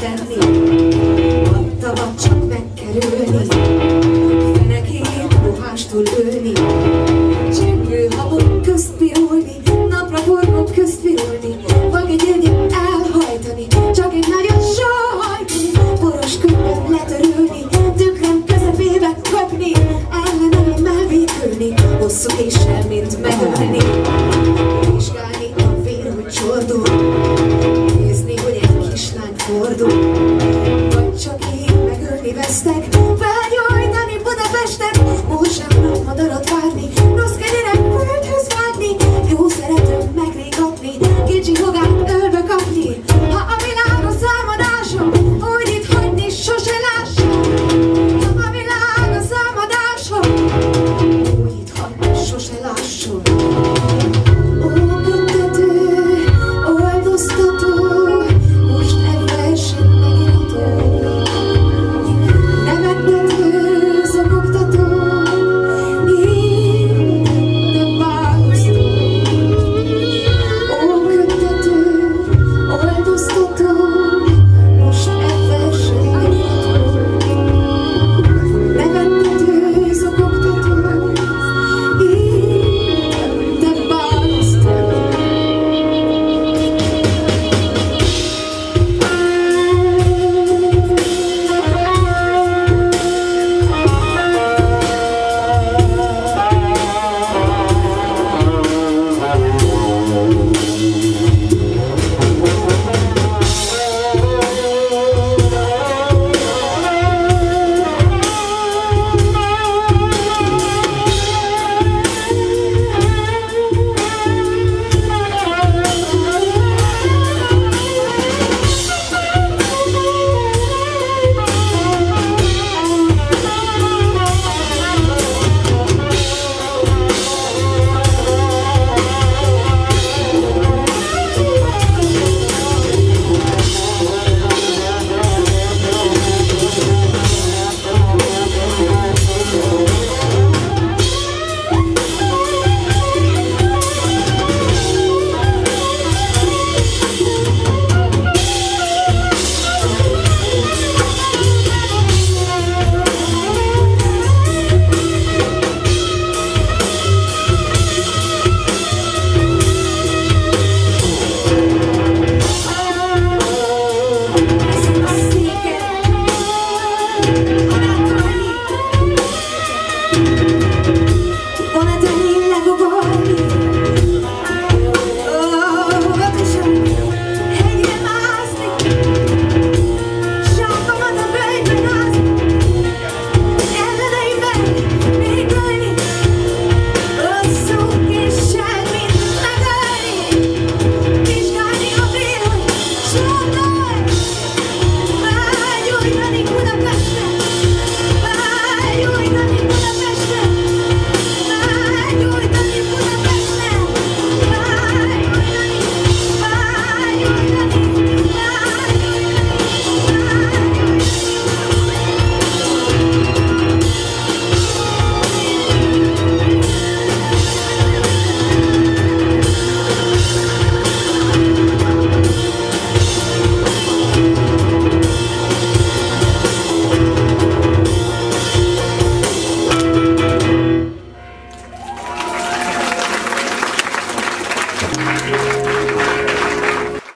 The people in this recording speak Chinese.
三粒